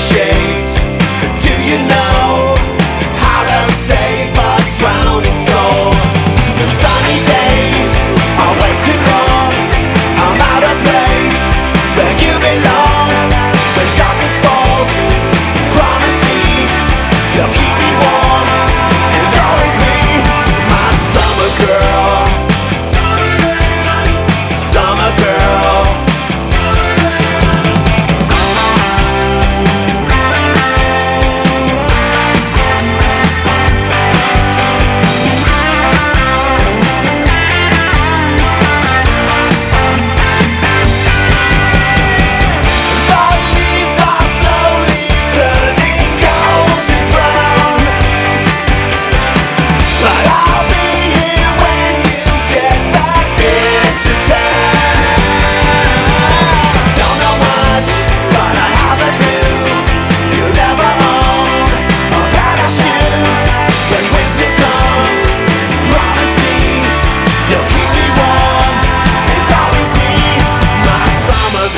shame.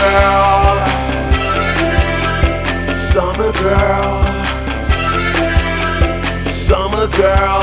Girl. Summer girl, summer girl.